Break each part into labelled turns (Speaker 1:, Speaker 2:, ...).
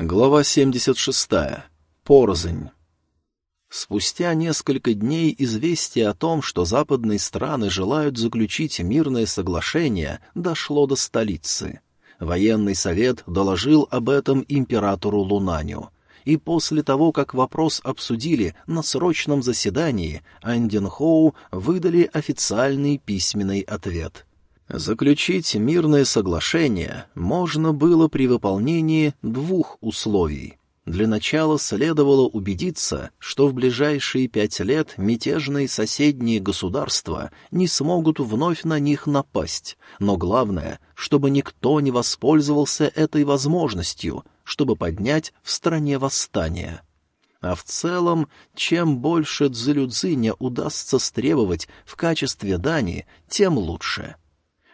Speaker 1: Глава 76. Порознь. Спустя несколько дней известие о том, что западные страны желают заключить мирное соглашение, дошло до столицы. Военный совет доложил об этом императору Лунаню. И после того, как вопрос обсудили на срочном заседании, Анденхоу выдали официальный письменный ответ — Заключить мирное соглашение можно было при выполнении двух условий. Для начала следовало убедиться, что в ближайшие пять лет мятежные соседние государства не смогут вновь на них напасть, но главное, чтобы никто не воспользовался этой возможностью, чтобы поднять в стране восстание. А в целом, чем больше Цзэлюцзиня удастся стребовать в качестве дани, тем лучше. —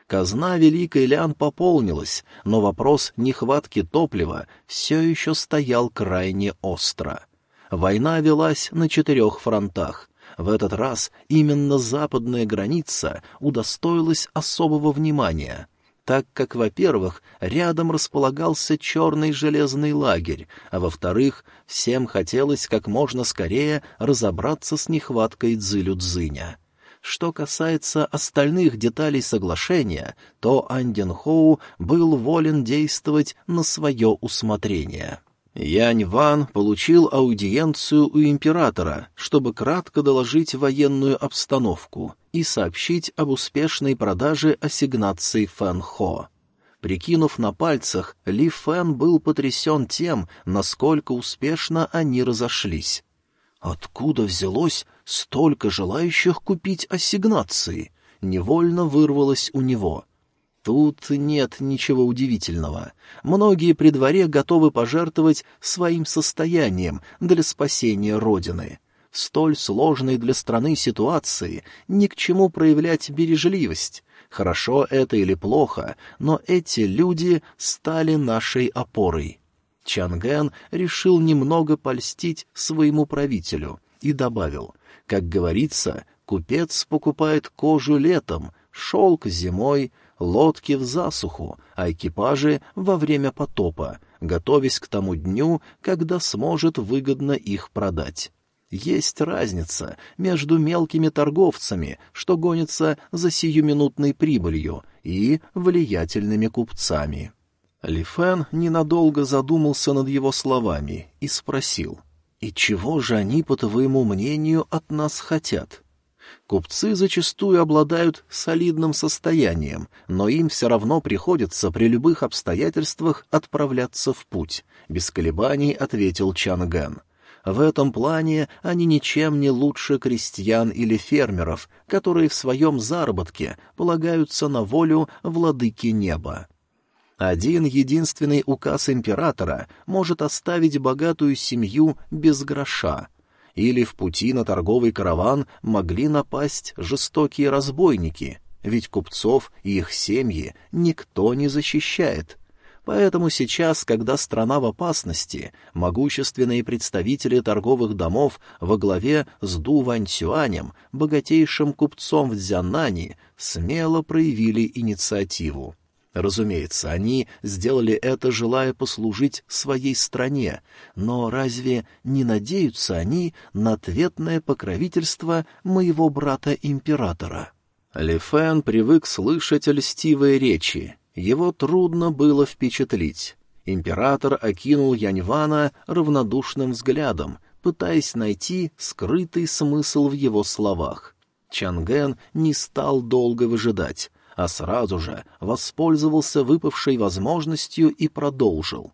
Speaker 1: Казна Великой Лян пополнилась, но вопрос нехватки топлива все еще стоял крайне остро. Война велась на четырех фронтах. В этот раз именно западная граница удостоилась особого внимания — так как, во-первых, рядом располагался черный железный лагерь, а во-вторых, всем хотелось как можно скорее разобраться с нехваткой дзылю-дзыня. Что касается остальных деталей соглашения, то Андин Хоу был волен действовать на свое усмотрение. Янь Ван получил аудиенцию у императора, чтобы кратко доложить военную обстановку и сообщить об успешной продаже ассигнаций Фэн Хо. Прикинув на пальцах, Ли Фэн был потрясен тем, насколько успешно они разошлись. Откуда взялось столько желающих купить ассигнации? Невольно вырвалось у него. Тут нет ничего удивительного. Многие при дворе готовы пожертвовать своим состоянием для спасения Родины. В столь сложной для страны ситуации ни к чему проявлять бережливость. Хорошо это или плохо, но эти люди стали нашей опорой. Чанген решил немного польстить своему правителю и добавил, как говорится, купец покупает кожу летом, шелк зимой, лодки в засуху, а экипажи во время потопа, готовясь к тому дню, когда сможет выгодно их продать. Есть разница между мелкими торговцами, что гонятся за сиюминутной прибылью, и влиятельными купцами. Ли Фэн ненадолго задумался над его словами и спросил, «И чего же они, по твоему мнению, от нас хотят?» Купцы зачастую обладают солидным состоянием, но им все равно приходится при любых обстоятельствах отправляться в путь, — без колебаний ответил Чангэн. В этом плане они ничем не лучше крестьян или фермеров, которые в своем заработке полагаются на волю владыки неба. Один единственный указ императора может оставить богатую семью без гроша. Или в пути на торговый караван могли напасть жестокие разбойники, ведь купцов и их семьи никто не защищает. Поэтому сейчас, когда страна в опасности, могущественные представители торговых домов во главе с Ду Ваньсюанем, богатейшим купцом в Дзяннани, смело проявили инициативу. Разумеется, они сделали это, желая послужить своей стране, но разве не надеются они на ответное покровительство моего брата-императора? Ли привык слышать льстивые речи. Его трудно было впечатлить. Император окинул Яньвана равнодушным взглядом, пытаясь найти скрытый смысл в его словах. Чанген не стал долго выжидать а сразу же воспользовался выпавшей возможностью и продолжил.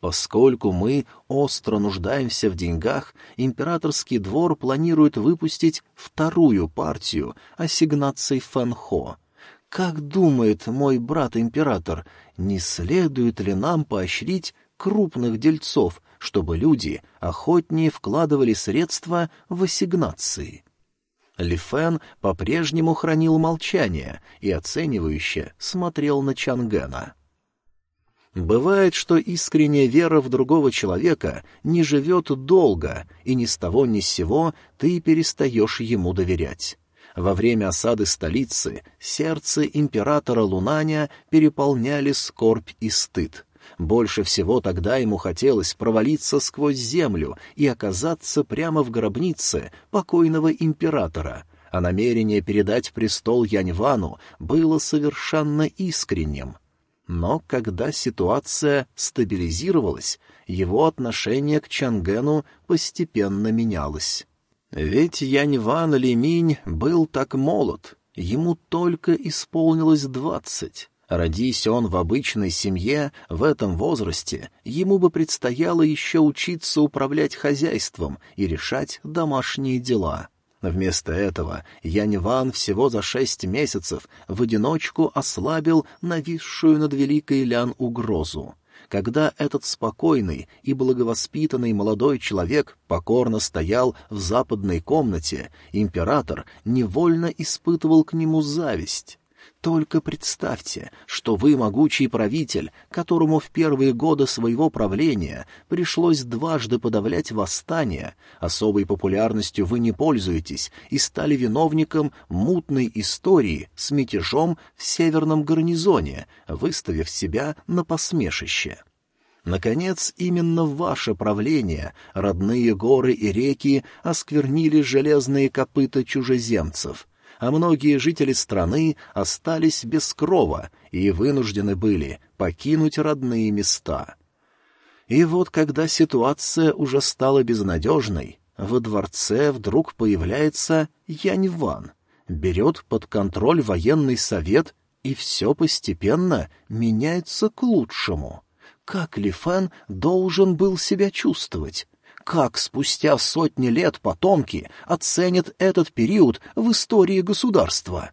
Speaker 1: Поскольку мы остро нуждаемся в деньгах, императорский двор планирует выпустить вторую партию ассигнаций Фэнхо. Как думает мой брат-император, не следует ли нам поощрить крупных дельцов, чтобы люди охотнее вкладывали средства в ассигнации? Ли Фэн по-прежнему хранил молчание и оценивающе смотрел на Чангена. Бывает, что искренняя вера в другого человека не живет долго, и ни с того ни с сего ты перестаешь ему доверять. Во время осады столицы сердце императора Лунаня переполняли скорбь и стыд. Больше всего тогда ему хотелось провалиться сквозь землю и оказаться прямо в гробнице покойного императора, а намерение передать престол Яньвану было совершенно искренним. Но когда ситуация стабилизировалась, его отношение к Чангену постепенно менялось. Ведь Яньван Лиминь был так молод, ему только исполнилось двадцать. Родись он в обычной семье, в этом возрасте, ему бы предстояло еще учиться управлять хозяйством и решать домашние дела. Вместо этого Янь Ван всего за шесть месяцев в одиночку ослабил нависшую над Великой Лян угрозу. Когда этот спокойный и благовоспитанный молодой человек покорно стоял в западной комнате, император невольно испытывал к нему зависть. Только представьте, что вы могучий правитель, которому в первые годы своего правления пришлось дважды подавлять восстание, особой популярностью вы не пользуетесь и стали виновником мутной истории с мятежом в северном гарнизоне, выставив себя на посмешище. Наконец, именно ваше правление, родные горы и реки осквернили железные копыта чужеземцев — а многие жители страны остались без крова и вынуждены были покинуть родные места. И вот когда ситуация уже стала безнадежной, во дворце вдруг появляется Яньван, берет под контроль военный совет, и все постепенно меняется к лучшему. Как Ли Фэн должен был себя чувствовать? Как спустя сотни лет потомки оценят этот период в истории государства?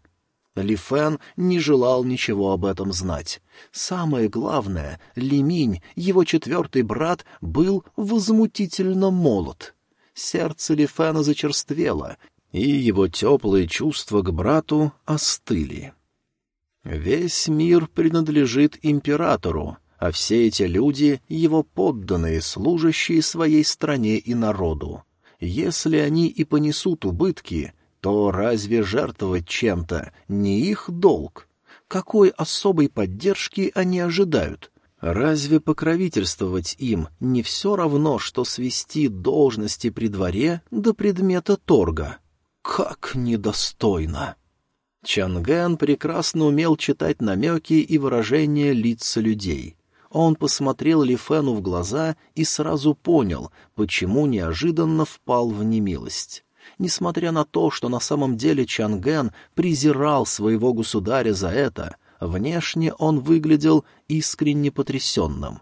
Speaker 1: Ли Фэн не желал ничего об этом знать. Самое главное, Ли Минь, его четвертый брат, был возмутительно молод. Сердце Ли Фэна зачерствело, и его теплые чувства к брату остыли. Весь мир принадлежит императору, а все эти люди — его подданные, служащие своей стране и народу. Если они и понесут убытки, то разве жертвовать чем-то не их долг? Какой особой поддержки они ожидают? Разве покровительствовать им не все равно, что свести должности при дворе до предмета торга? Как недостойно! Чангэн прекрасно умел читать намеки и выражения лиц людей — он посмотрел Ли Фену в глаза и сразу понял, почему неожиданно впал в немилость. Несмотря на то, что на самом деле Чанген презирал своего государя за это, внешне он выглядел искренне потрясенным.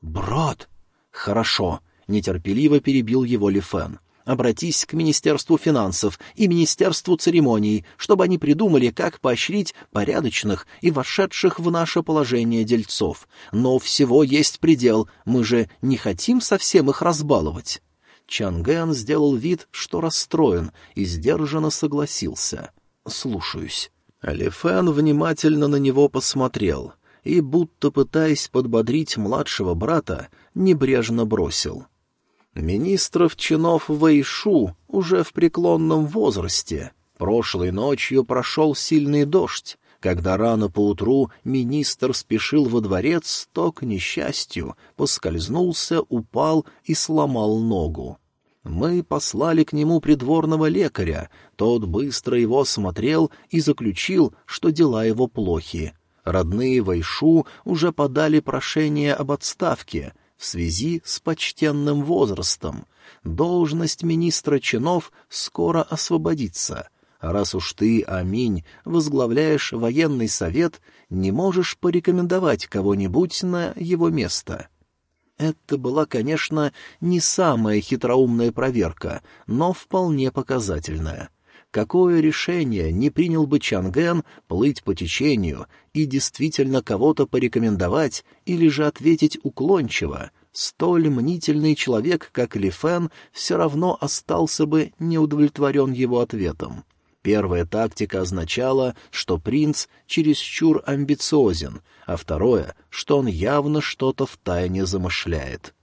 Speaker 1: «Брат!» «Хорошо», — нетерпеливо перебил его Ли Фен обратись к Министерству финансов и Министерству церемоний, чтобы они придумали, как поощрить порядочных и вошедших в наше положение дельцов. Но всего есть предел, мы же не хотим совсем их разбаловать». Чангэн сделал вид, что расстроен, и сдержанно согласился. «Слушаюсь». Алифен внимательно на него посмотрел и, будто пытаясь подбодрить младшего брата, небрежно бросил — Министров чинов Вэйшу уже в преклонном возрасте. Прошлой ночью прошел сильный дождь. Когда рано поутру министр спешил во дворец, то, к несчастью, поскользнулся, упал и сломал ногу. Мы послали к нему придворного лекаря, тот быстро его осмотрел и заключил, что дела его плохи. Родные Вайшу уже подали прошение об отставке — в связи с почтенным возрастом. Должность министра чинов скоро освободится. Раз уж ты, аминь, возглавляешь военный совет, не можешь порекомендовать кого-нибудь на его место. Это была, конечно, не самая хитроумная проверка, но вполне показательная какое решение не принял бы Чанген плыть по течению и действительно кого-то порекомендовать или же ответить уклончиво, столь мнительный человек, как Ли Фен, все равно остался бы неудовлетворен его ответом. Первая тактика означала, что принц чересчур амбициозен, а второе, что он явно что-то втайне замышляет.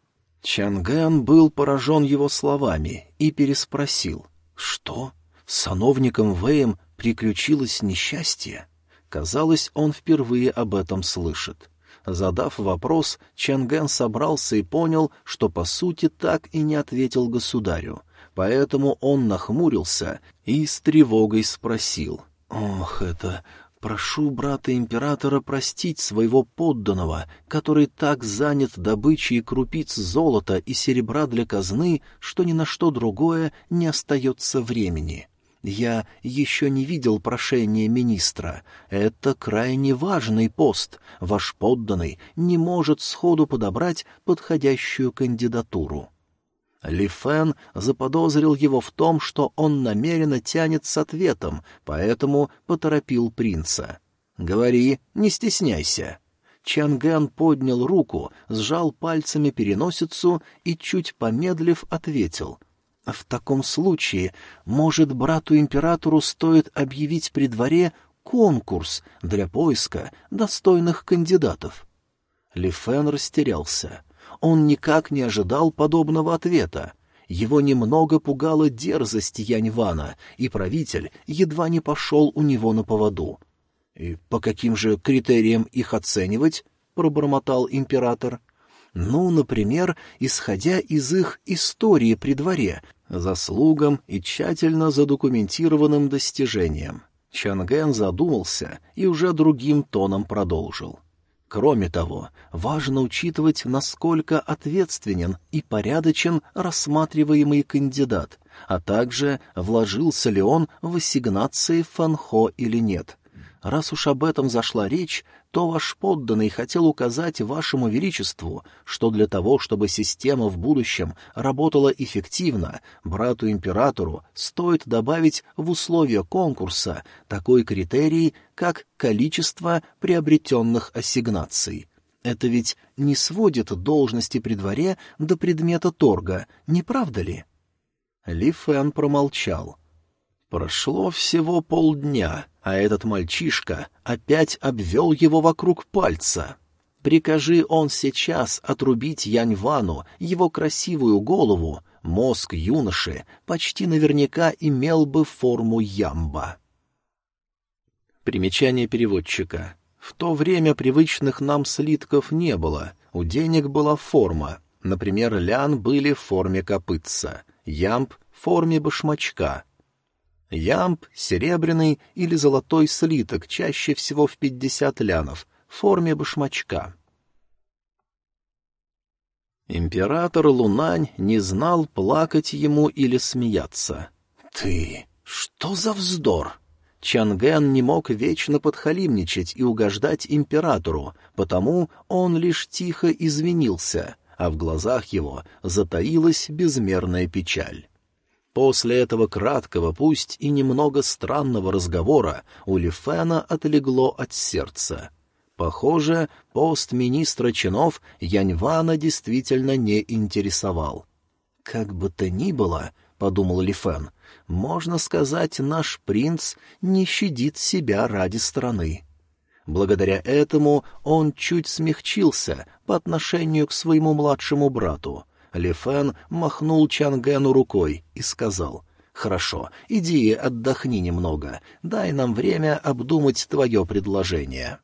Speaker 1: Чангэн был поражен его словами и переспросил. «Что?» С сановником Вэем приключилось несчастье? Казалось, он впервые об этом слышит. Задав вопрос, Чанген собрался и понял, что по сути так и не ответил государю. Поэтому он нахмурился и с тревогой спросил. «Ох, это... Прошу брата императора простить своего подданного, который так занят добычей крупиц золота и серебра для казны, что ни на что другое не остается времени». Я еще не видел прошения министра. Это крайне важный пост. Ваш подданный не может сходу подобрать подходящую кандидатуру. Ли Фен заподозрил его в том, что он намеренно тянет с ответом, поэтому поторопил принца. «Говори, не стесняйся». Чанген поднял руку, сжал пальцами переносицу и, чуть помедлив, ответил. В таком случае, может, брату-императору стоит объявить при дворе конкурс для поиска достойных кандидатов. Лифен растерялся. Он никак не ожидал подобного ответа. Его немного пугала дерзость Яньвана, и правитель едва не пошел у него на поводу. «И по каким же критериям их оценивать?» — пробормотал император. «Ну, например, исходя из их истории при дворе, заслугам и тщательно задокументированным достижениям. Чанген задумался и уже другим тоном продолжил. Кроме того, важно учитывать, насколько ответственен и порядочен рассматриваемый кандидат, а также вложился ли он в ассигнации Фанхо или нет. Раз уж об этом зашла речь, то ваш подданный хотел указать вашему величеству, что для того, чтобы система в будущем работала эффективно, брату-императору стоит добавить в условия конкурса такой критерий, как количество приобретенных ассигнаций. Это ведь не сводит должности при дворе до предмета торга, не правда ли? Ли Фэн промолчал. Прошло всего полдня, а этот мальчишка опять обвел его вокруг пальца. Прикажи он сейчас отрубить Яньвану его красивую голову, мозг юноши почти наверняка имел бы форму ямба. Примечание переводчика. В то время привычных нам слитков не было, у денег была форма. Например, лян были в форме копытца, ямб — в форме башмачка — Ямб, серебряный или золотой слиток, чаще всего в пятьдесят лянов, в форме башмачка. Император Лунань не знал, плакать ему или смеяться. «Ты! Что за вздор!» Чанген не мог вечно подхалимничать и угождать императору, потому он лишь тихо извинился, а в глазах его затаилась безмерная печаль. После этого краткого, пусть и немного странного разговора у Лифена отлегло от сердца. Похоже, пост министра чинов Яньвана действительно не интересовал. «Как бы то ни было», — подумал Лифен, — «можно сказать, наш принц не щадит себя ради страны». Благодаря этому он чуть смягчился по отношению к своему младшему брату — ли Фэн махнул Чангену рукой и сказал, «Хорошо, иди отдохни немного, дай нам время обдумать твое предложение».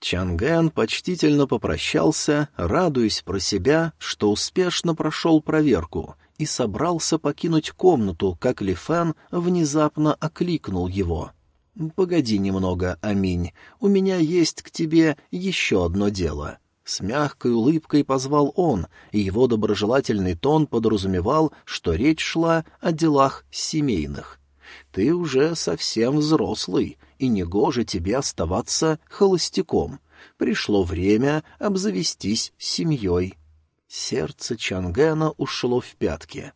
Speaker 1: Чанген почтительно попрощался, радуясь про себя, что успешно прошел проверку, и собрался покинуть комнату, как Ли Фэн внезапно окликнул его. «Погоди немного, Аминь, у меня есть к тебе еще одно дело». С мягкой улыбкой позвал он, и его доброжелательный тон подразумевал, что речь шла о делах семейных. «Ты уже совсем взрослый, и негоже тебе оставаться холостяком. Пришло время обзавестись семьей». Сердце Чангена ушло в пятки.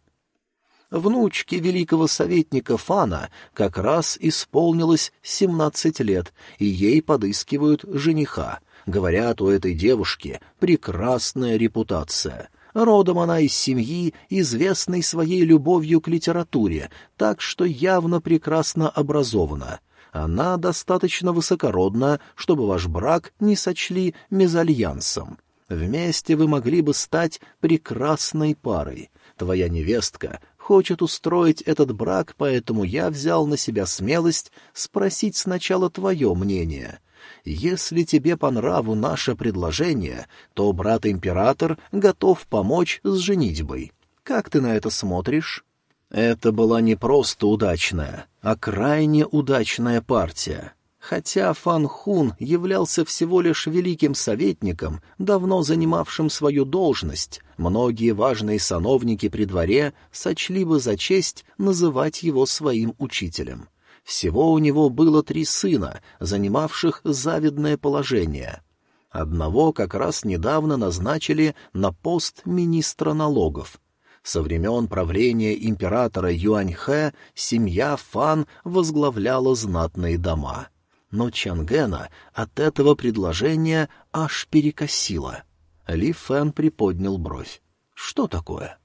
Speaker 1: Внучке великого советника Фана как раз исполнилось семнадцать лет, и ей подыскивают жениха — Говорят, у этой девушки прекрасная репутация. Родом она из семьи, известной своей любовью к литературе, так что явно прекрасно образована. Она достаточно высокородна, чтобы ваш брак не сочли мезальянсом. Вместе вы могли бы стать прекрасной парой. Твоя невестка хочет устроить этот брак, поэтому я взял на себя смелость спросить сначала твое мнение — Если тебе по нраву наше предложение, то брат-император готов помочь с женитьбой. Как ты на это смотришь?» Это была не просто удачная, а крайне удачная партия. Хотя Фан Хун являлся всего лишь великим советником, давно занимавшим свою должность, многие важные сановники при дворе сочли бы за честь называть его своим учителем. Всего у него было три сына, занимавших завидное положение. Одного как раз недавно назначили на пост министра налогов. Со времен правления императора Юаньхэ семья Фан возглавляла знатные дома — но Чангена от этого предложения аж перекосило. Ли Фэн приподнял бровь. «Что такое?»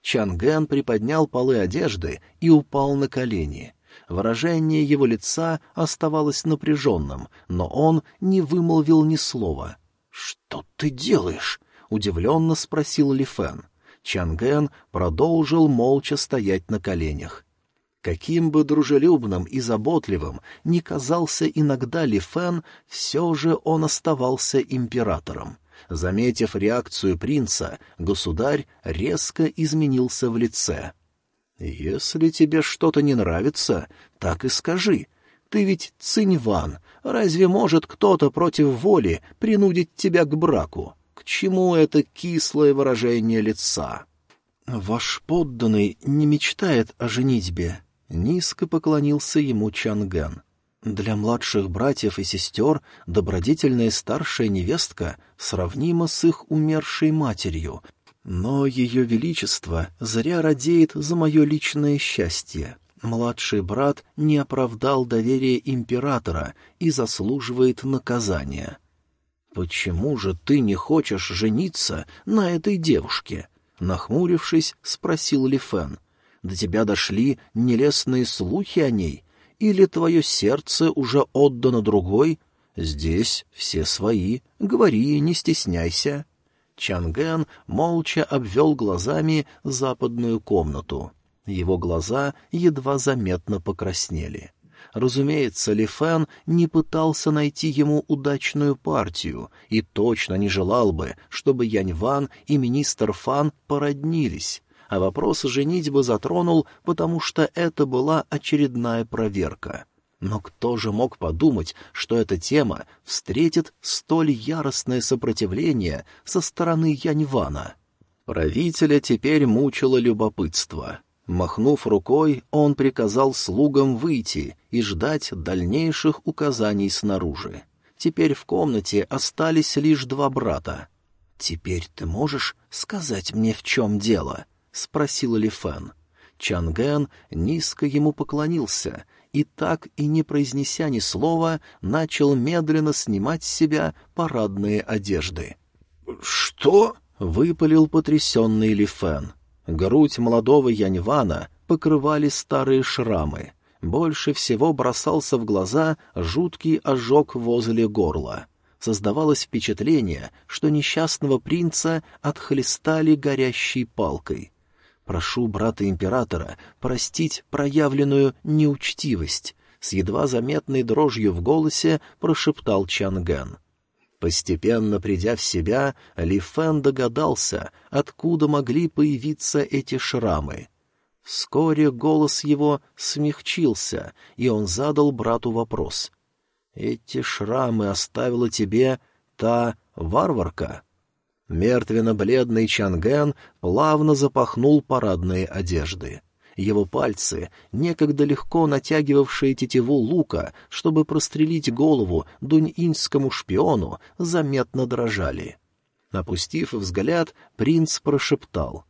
Speaker 1: Чанген приподнял полы одежды и упал на колени. Выражение его лица оставалось напряженным, но он не вымолвил ни слова. «Что ты делаешь?» — удивленно спросил Ли Фэн. Чанген продолжил молча стоять на коленях. Каким бы дружелюбным и заботливым ни казался иногда Ли Фэн, все же он оставался императором. Заметив реакцию принца, государь резко изменился в лице. «Если тебе что-то не нравится, так и скажи. Ты ведь Циньван. Разве может кто-то против воли принудить тебя к браку? К чему это кислое выражение лица?» «Ваш подданный не мечтает о женитьбе», Низко поклонился ему Чанган. Для младших братьев и сестер добродетельная старшая невестка сравнима с их умершей матерью, но ее величество зря радеет за мое личное счастье. Младший брат не оправдал доверия императора и заслуживает наказания. «Почему же ты не хочешь жениться на этой девушке?» Нахмурившись, спросил Лифен — до тебя дошли нелестные слухи о ней, или твое сердце уже отдано другой? Здесь все свои, говори, не стесняйся». Чанген молча обвел глазами западную комнату. Его глаза едва заметно покраснели. Разумеется, Ли Фэн не пытался найти ему удачную партию и точно не желал бы, чтобы Янь Ван и министр Фан породнились а вопрос женитьбы затронул, потому что это была очередная проверка. Но кто же мог подумать, что эта тема встретит столь яростное сопротивление со стороны Яньвана? Правителя теперь мучило любопытство. Махнув рукой, он приказал слугам выйти и ждать дальнейших указаний снаружи. Теперь в комнате остались лишь два брата. «Теперь ты можешь сказать мне, в чем дело?» — спросил Ли Фэн. Чанген низко ему поклонился и, так и не произнеся ни слова, начал медленно снимать с себя парадные одежды. «Что?» — выпалил потрясенный Ли Фэн. Грудь молодого Яньвана покрывали старые шрамы. Больше всего бросался в глаза жуткий ожог возле горла. Создавалось впечатление, что несчастного принца отхлестали горящей палкой. Прошу брата императора простить проявленную неучтивость, с едва заметной дрожью в голосе прошептал Чангэн. Постепенно придя в себя, Ли Фэн догадался, откуда могли появиться эти шрамы. Вскоре голос его смягчился, и он задал брату вопрос. «Эти шрамы оставила тебе та варварка?» Мертвенно-бледный Чанген плавно запахнул парадные одежды. Его пальцы, некогда легко натягивавшие тетиву лука, чтобы прострелить голову дунь-инскому шпиону, заметно дрожали. Опустив взгляд, принц прошептал.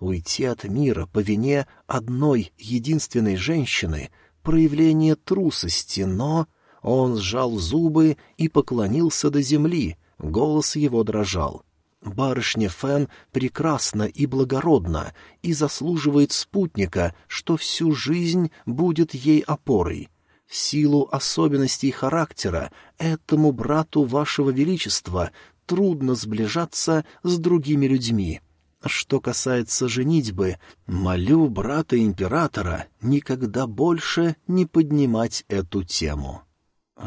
Speaker 1: «Уйти от мира по вине одной единственной женщины — проявление трусости, но...» Он сжал зубы и поклонился до земли, голос его дрожал. Барышня Фэн прекрасна и благородна и заслуживает спутника, что всю жизнь будет ей опорой. В силу особенностей характера этому брату вашего величества трудно сближаться с другими людьми. Что касается женитьбы, молю брата императора никогда больше не поднимать эту тему. —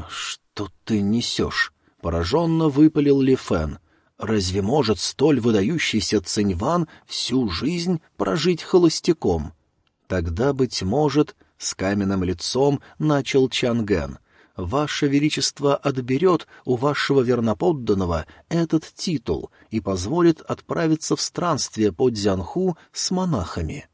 Speaker 1: «Что ты несешь?» — пораженно выпалил Ли Фен. «Разве может столь выдающийся Циньван всю жизнь прожить холостяком?» «Тогда, быть может, с каменным лицом начал Чанген. «Ваше Величество отберет у вашего верноподданного этот титул и позволит отправиться в странствие по Дзянху с монахами».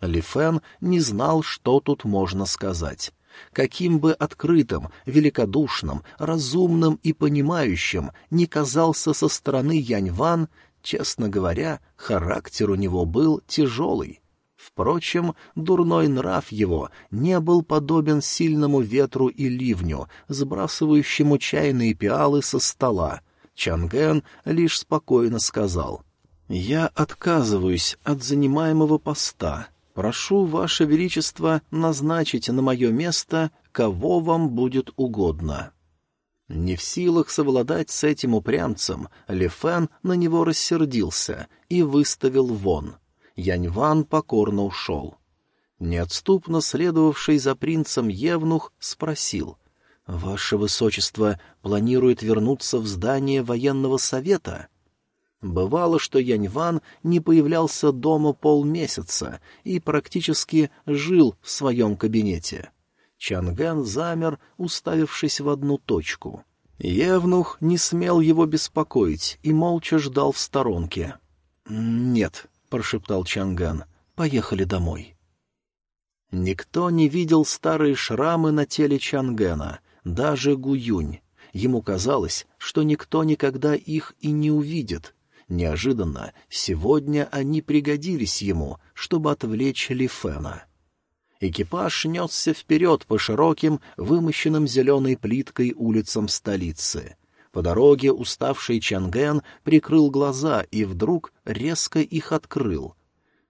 Speaker 1: Ли Фэн не знал, что тут можно сказать. Каким бы открытым, великодушным, разумным и понимающим ни казался со стороны Яньван, честно говоря, характер у него был тяжелый. Впрочем, дурной нрав его не был подобен сильному ветру и ливню, сбрасывающему чайные пиалы со стола. Чанген лишь спокойно сказал, «Я отказываюсь от занимаемого поста. Прошу, Ваше Величество, назначить на мое место, кого вам будет угодно». Не в силах совладать с этим упрямцем, Лефен на него рассердился и выставил вон — Яньван покорно ушел. Неотступно следовавший за принцем Евнух спросил. — Ваше Высочество планирует вернуться в здание военного совета? Бывало, что Яньван не появлялся дома полмесяца и практически жил в своем кабинете. Чангэн замер, уставившись в одну точку. Евнух не смел его беспокоить и молча ждал в сторонке. «Нет, прошептал Чанган. «Поехали домой». Никто не видел старые шрамы на теле Чангена, даже Гуюнь. Ему казалось, что никто никогда их и не увидит. Неожиданно сегодня они пригодились ему, чтобы отвлечь Лифена. Экипаж несся вперед по широким, вымощенным зеленой плиткой улицам столицы — по дороге уставший Чанген прикрыл глаза и вдруг резко их открыл.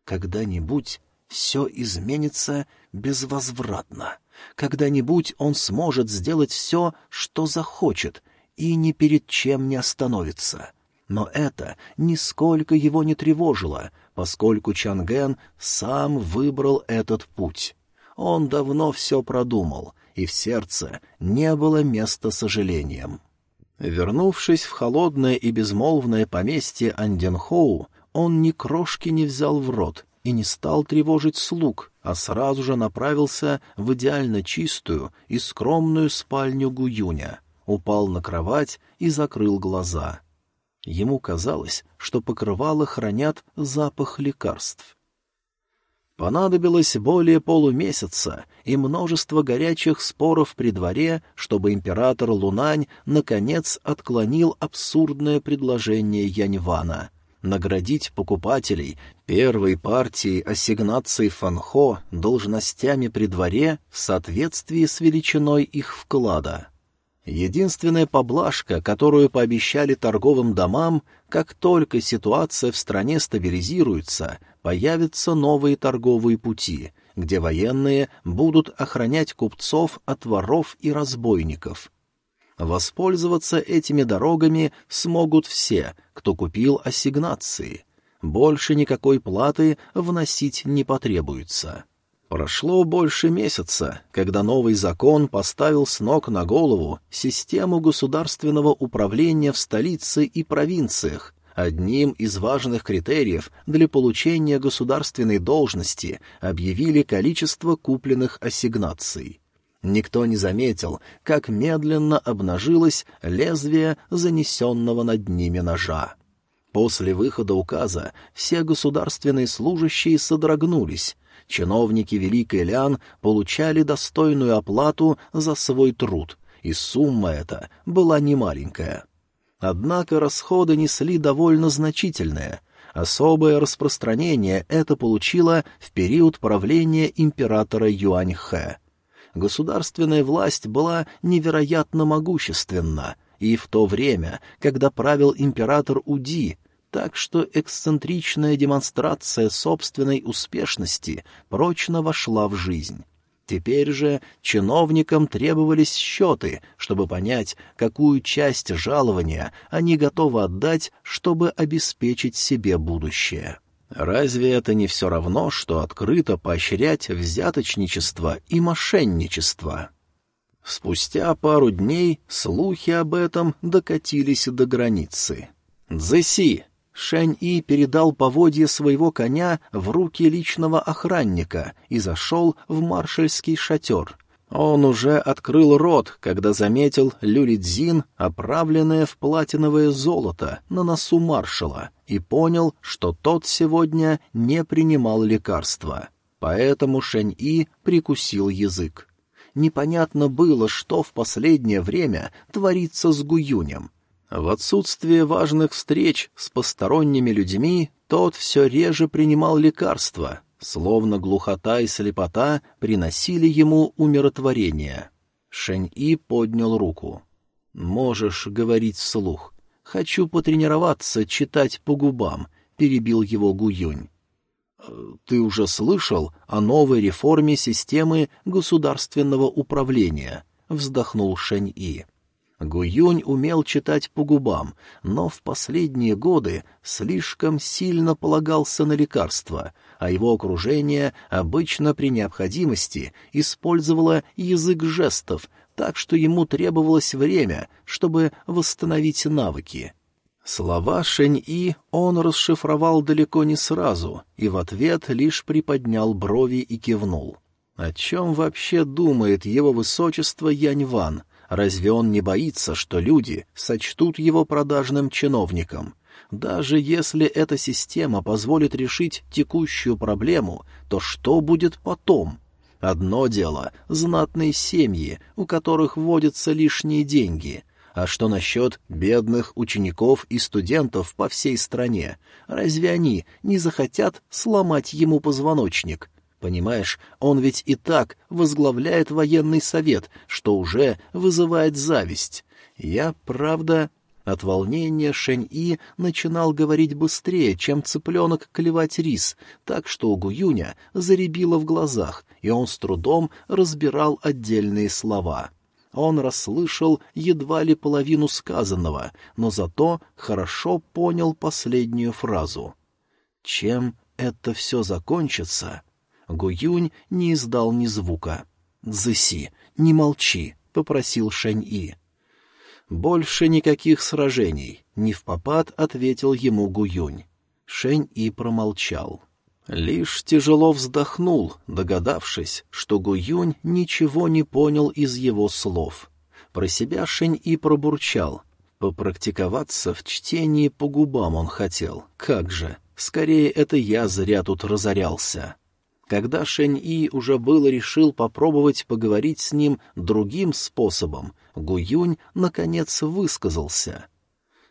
Speaker 1: Когда-нибудь все изменится безвозвратно. Когда-нибудь он сможет сделать все, что захочет, и ни перед чем не остановится. Но это нисколько его не тревожило, поскольку Чанген сам выбрал этот путь. Он давно все продумал, и в сердце не было места сожалениям. Вернувшись в холодное и безмолвное поместье Анденхоу, он ни крошки не взял в рот и не стал тревожить слуг, а сразу же направился в идеально чистую и скромную спальню Гуюня, упал на кровать и закрыл глаза. Ему казалось, что покрывало хранят запах лекарств. Понадобилось более полумесяца и множество горячих споров при дворе, чтобы император Лунань наконец отклонил абсурдное предложение Яньвана — наградить покупателей первой партии ассигнаций Фанхо должностями при дворе в соответствии с величиной их вклада. Единственная поблажка, которую пообещали торговым домам, как только ситуация в стране стабилизируется, появятся новые торговые пути, где военные будут охранять купцов от воров и разбойников. Воспользоваться этими дорогами смогут все, кто купил ассигнации. Больше никакой платы вносить не потребуется. Прошло больше месяца, когда новый закон поставил с ног на голову систему государственного управления в столице и провинциях. Одним из важных критериев для получения государственной должности объявили количество купленных ассигнаций. Никто не заметил, как медленно обнажилось лезвие занесенного над ними ножа. После выхода указа все государственные служащие содрогнулись, чиновники Великой Лян получали достойную оплату за свой труд, и сумма эта была немаленькая. Однако расходы несли довольно значительные. Особое распространение это получило в период правления императора Юаньхэ. Государственная власть была невероятно могущественна, и в то время, когда правил император Уди, так что эксцентричная демонстрация собственной успешности прочно вошла в жизнь. Теперь же чиновникам требовались счеты, чтобы понять, какую часть жалования они готовы отдать, чтобы обеспечить себе будущее. Разве это не все равно, что открыто поощрять взяточничество и мошенничество? Спустя пару дней слухи об этом докатились до границы. «Дзэси!» Шэнь-И передал поводье своего коня в руки личного охранника и зашел в маршальский шатер. Он уже открыл рот, когда заметил Люлидзин, оправленное в платиновое золото на носу маршала, и понял, что тот сегодня не принимал лекарства. Поэтому Шэнь-И прикусил язык. Непонятно было, что в последнее время творится с Гуюнем. В отсутствие важных встреч с посторонними людьми тот все реже принимал лекарства, словно глухота и слепота приносили ему умиротворение. Шэнь-И поднял руку. «Можешь говорить вслух. Хочу потренироваться читать по губам», — перебил его Гуюнь. «Э, «Ты уже слышал о новой реформе системы государственного управления?» — вздохнул Шэнь-И. Гуюнь умел читать по губам, но в последние годы слишком сильно полагался на лекарства, а его окружение обычно при необходимости использовало язык жестов, так что ему требовалось время, чтобы восстановить навыки. Слова Шэнь-И он расшифровал далеко не сразу и в ответ лишь приподнял брови и кивнул. О чем вообще думает его высочество Янь-Ван? Разве он не боится, что люди сочтут его продажным чиновником? Даже если эта система позволит решить текущую проблему, то что будет потом? Одно дело — знатные семьи, у которых водятся лишние деньги. А что насчет бедных учеников и студентов по всей стране? Разве они не захотят сломать ему позвоночник? Понимаешь, он ведь и так возглавляет военный совет, что уже вызывает зависть. Я, правда... От волнения Шэнь-И начинал говорить быстрее, чем цыпленок клевать рис, так что у Гуюня заребило в глазах, и он с трудом разбирал отдельные слова. Он расслышал едва ли половину сказанного, но зато хорошо понял последнюю фразу. «Чем это все закончится?» Гуюнь не издал ни звука. «Зыси, не молчи», — попросил Шэнь-И. «Больше никаких сражений», — не в попад ответил ему Гуюнь. Шэнь-И промолчал. Лишь тяжело вздохнул, догадавшись, что Гуюнь ничего не понял из его слов. Про себя Шэнь-И пробурчал. Попрактиковаться в чтении по губам он хотел. Как же, скорее это я зря тут разорялся. Когда Шэнь-И уже было решил попробовать поговорить с ним другим способом, Гуюнь, наконец, высказался.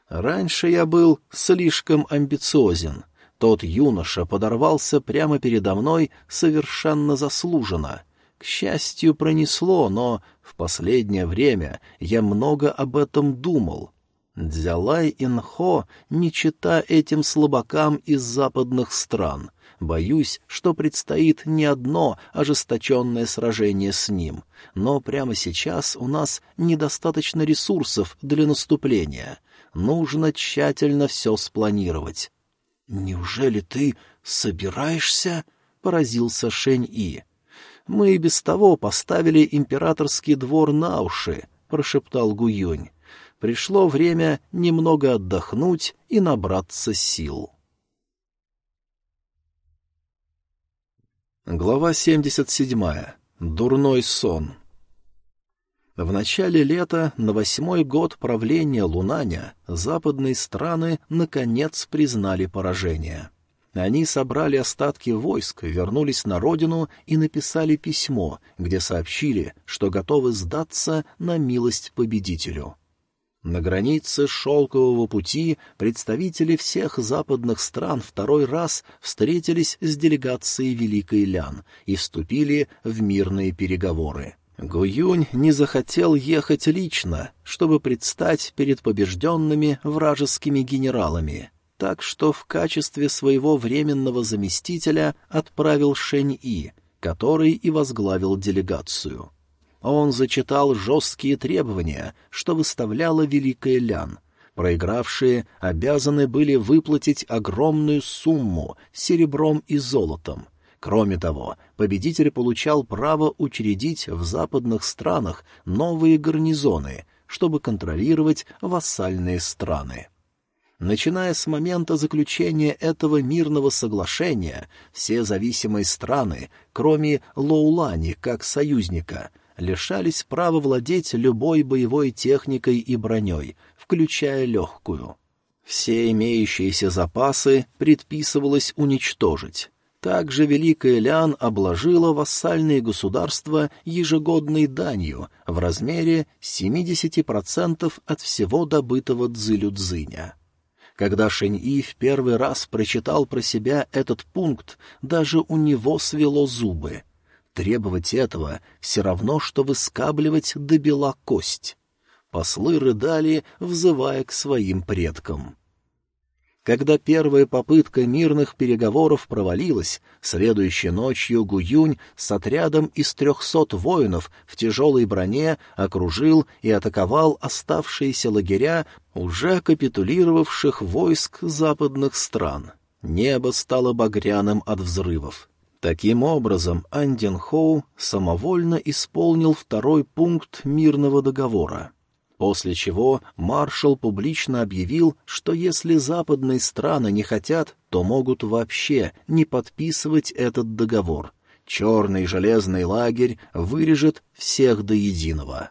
Speaker 1: «Раньше я был слишком амбициозен. Тот юноша подорвался прямо передо мной совершенно заслуженно. К счастью, пронесло, но в последнее время я много об этом думал». Дзялай Инхо не чита этим слабакам из западных стран — Боюсь, что предстоит не одно ожесточенное сражение с ним, но прямо сейчас у нас недостаточно ресурсов для наступления. Нужно тщательно все спланировать. — Неужели ты собираешься? — поразился Шень-И. — Мы и без того поставили императорский двор на уши, — прошептал Гуюнь. Пришло время немного отдохнуть и набраться сил. Глава 77. Дурной сон. В начале лета, на восьмой год правления Лунаня, западные страны наконец признали поражение. Они собрали остатки войск, вернулись на родину и написали письмо, где сообщили, что готовы сдаться на милость победителю. На границе шелкового пути представители всех западных стран второй раз встретились с делегацией Великой Лян и вступили в мирные переговоры. Гуюнь не захотел ехать лично, чтобы предстать перед побежденными вражескими генералами, так что в качестве своего временного заместителя отправил Шэнь-И, который и возглавил делегацию. Он зачитал жесткие требования, что выставляла Великая Лян. Проигравшие обязаны были выплатить огромную сумму серебром и золотом. Кроме того, победитель получал право учредить в западных странах новые гарнизоны, чтобы контролировать вассальные страны. Начиная с момента заключения этого мирного соглашения, все зависимые страны, кроме Лоулани как союзника, лишались права владеть любой боевой техникой и броней, включая легкую. Все имеющиеся запасы предписывалось уничтожить. Также Великая Лян обложила вассальные государства ежегодной данью в размере 70% от всего добытого дзылю-дзыня. Когда Шэнь-И в первый раз прочитал про себя этот пункт, даже у него свело зубы. Требовать этого все равно, что выскабливать до бела кость. Послы рыдали, взывая к своим предкам. Когда первая попытка мирных переговоров провалилась, следующей ночью Гуюнь с отрядом из трехсот воинов в тяжелой броне окружил и атаковал оставшиеся лагеря уже капитулировавших войск западных стран. Небо стало багряным от взрывов. Таким образом, Андин Хоу самовольно исполнил второй пункт мирного договора после чего маршал публично объявил, что если западные страны не хотят, то могут вообще не подписывать этот договор. Черный железный лагерь вырежет всех до единого.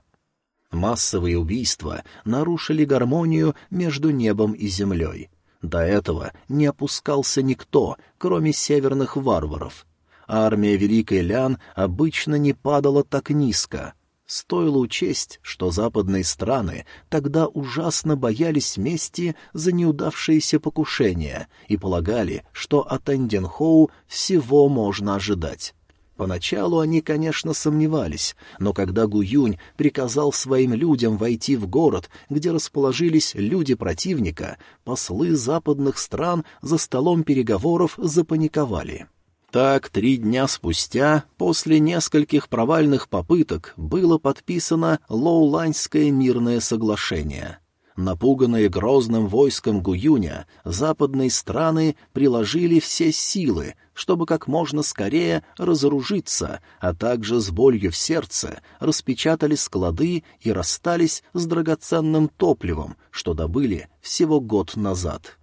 Speaker 1: Массовые убийства нарушили гармонию между небом и землей. До этого не опускался никто, кроме северных варваров. Армия Великой Лян обычно не падала так низко — Стоило учесть, что западные страны тогда ужасно боялись мести за неудавшиеся покушения и полагали, что от Энденхоу всего можно ожидать. Поначалу они, конечно, сомневались, но когда Гуюнь приказал своим людям войти в город, где расположились люди противника, послы западных стран за столом переговоров запаниковали. Так, три дня спустя, после нескольких провальных попыток, было подписано Лоуланьское мирное соглашение. Напуганные грозным войском Гуюня, западные страны приложили все силы, чтобы как можно скорее разоружиться, а также с болью в сердце распечатали склады и расстались с драгоценным топливом, что добыли всего год назад.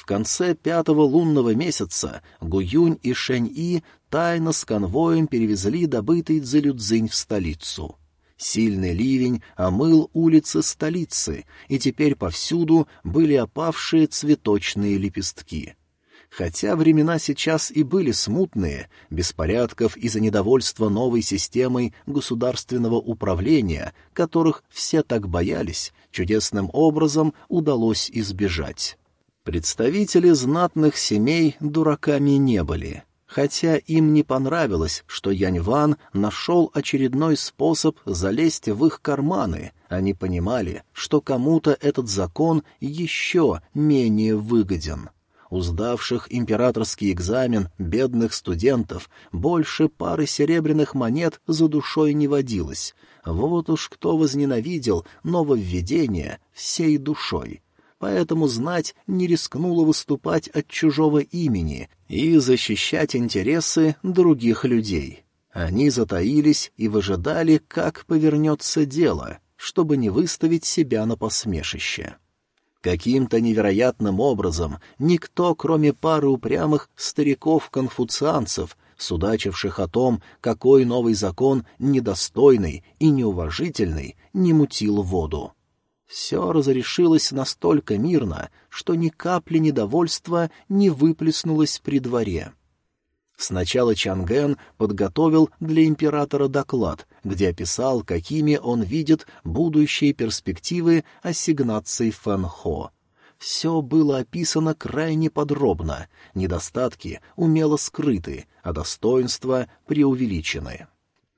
Speaker 1: В конце пятого лунного месяца Гуюнь и Шэнь-И тайно с конвоем перевезли добытый Цзэлюцзинь в столицу. Сильный ливень омыл улицы столицы, и теперь повсюду были опавшие цветочные лепестки. Хотя времена сейчас и были смутные, беспорядков из-за недовольства новой системой государственного управления, которых все так боялись, чудесным образом удалось избежать. Представители знатных семей дураками не были, хотя им не понравилось, что Янь Ван нашел очередной способ залезть в их карманы, они понимали, что кому-то этот закон еще менее выгоден. У сдавших императорский экзамен бедных студентов больше пары серебряных монет за душой не водилось. Вот уж кто возненавидел нововведение всей душой поэтому знать не рискнула выступать от чужого имени и защищать интересы других людей. Они затаились и выжидали, как повернется дело, чтобы не выставить себя на посмешище. Каким-то невероятным образом никто, кроме пары упрямых стариков-конфуцианцев, судачивших о том, какой новый закон недостойный и неуважительный, не мутил воду. Все разрешилось настолько мирно, что ни капли недовольства не выплеснулось при дворе. Сначала Чанген подготовил для императора доклад, где описал, какими он видит будущие перспективы ассигнаций Фэнхо. Все было описано крайне подробно, недостатки умело скрыты, а достоинства преувеличены.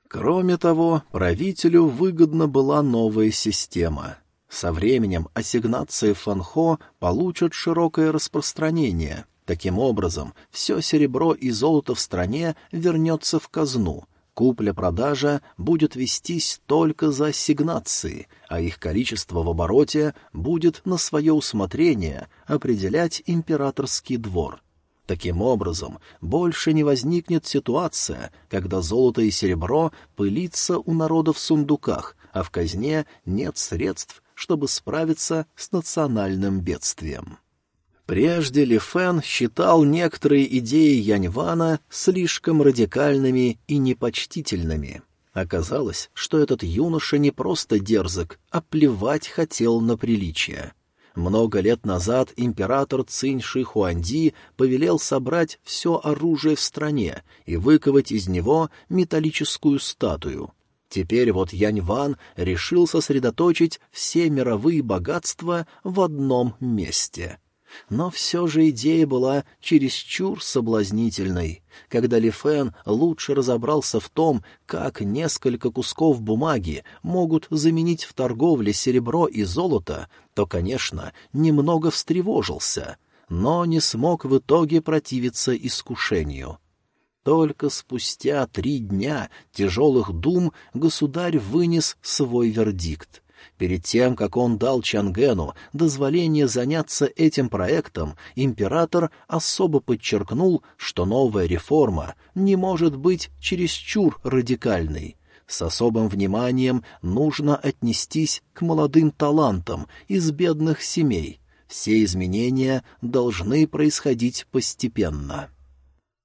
Speaker 1: Кроме того, правителю выгодна была новая система — со временем ассигнации Фанхо получат широкое распространение. Таким образом, все серебро и золото в стране вернется в казну. Купля-продажа будет вестись только за ассигнации, а их количество в обороте будет на свое усмотрение определять императорский двор. Таким образом, больше не возникнет ситуация, когда золото и серебро пылится у народа в сундуках, а в казне нет средств, чтобы справиться с национальным бедствием. Прежде Ли Фэн считал некоторые идеи Яньвана слишком радикальными и непочтительными. Оказалось, что этот юноша не просто дерзок, а плевать хотел на приличие. Много лет назад император Цинь Ши Хуанди повелел собрать все оружие в стране и выковать из него металлическую статую. Теперь вот Янь Ван решил сосредоточить все мировые богатства в одном месте. Но все же идея была чересчур соблазнительной. Когда Ли Фэн лучше разобрался в том, как несколько кусков бумаги могут заменить в торговле серебро и золото, то, конечно, немного встревожился, но не смог в итоге противиться искушению. Только спустя три дня тяжелых дум государь вынес свой вердикт. Перед тем, как он дал Чангену дозволение заняться этим проектом, император особо подчеркнул, что новая реформа не может быть чересчур радикальной. С особым вниманием нужно отнестись к молодым талантам из бедных семей. Все изменения должны происходить постепенно.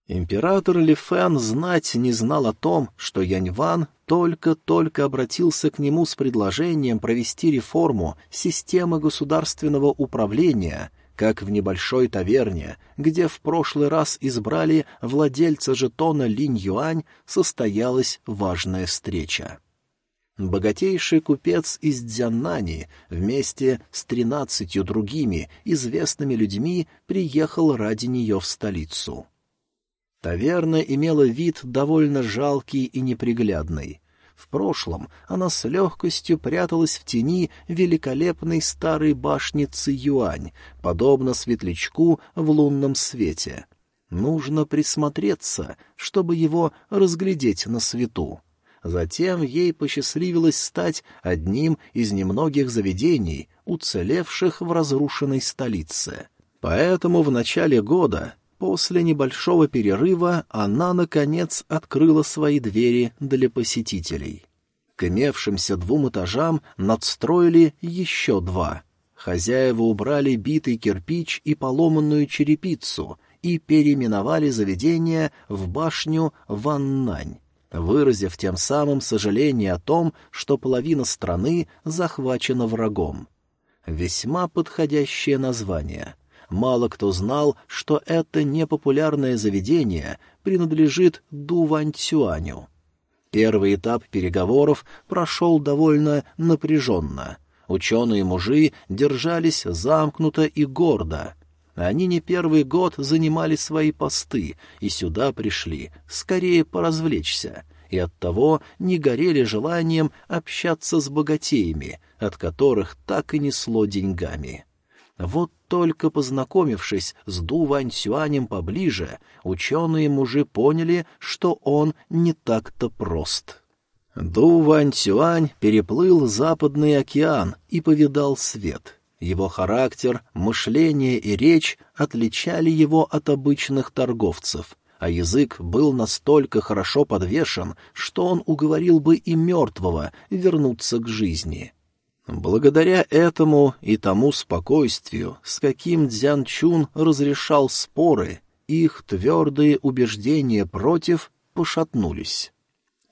Speaker 1: Император Ли Фэн знать не знал о том, что Яньван только-только обратился к нему с предложением провести реформу системы государственного управления, как в небольшой таверне, где в прошлый раз избрали владельца жетона Линь-Юань, состоялась важная встреча. Богатейший купец из Дзяннани вместе с тринадцатью другими известными людьми приехал ради нее в столицу. Таверна имела вид довольно жалкий и неприглядный. В прошлом она с легкостью пряталась в тени великолепной старой башни Циюань, подобно светлячку в лунном свете. Нужно присмотреться, чтобы его разглядеть на свету. Затем ей посчастливилось стать одним из немногих заведений, уцелевших в разрушенной столице. Поэтому в начале года После небольшого перерыва она, наконец, открыла свои двери для посетителей. К имевшимся двум этажам надстроили еще два. Хозяева убрали битый кирпич и поломанную черепицу и переименовали заведение в башню Ваннань, выразив тем самым сожаление о том, что половина страны захвачена врагом. Весьма подходящее название — мало кто знал, что это непопулярное заведение принадлежит Ду Ваньцюаню. Первый этап переговоров прошел довольно напряженно. Ученые-мужи держались замкнуто и гордо. Они не первый год занимали свои посты и сюда пришли, скорее поразвлечься, и оттого не горели желанием общаться с богатеями, от которых так и несло деньгами. Вот только познакомившись с Ду Вань Сюанем поближе, ученые-мужи поняли, что он не так-то прост. Ду Вань Сюань переплыл Западный океан и повидал свет. Его характер, мышление и речь отличали его от обычных торговцев, а язык был настолько хорошо подвешен, что он уговорил бы и мертвого вернуться к жизни — Благодаря этому и тому спокойствию, с каким Дзян Чун разрешал споры, их твердые убеждения против пошатнулись.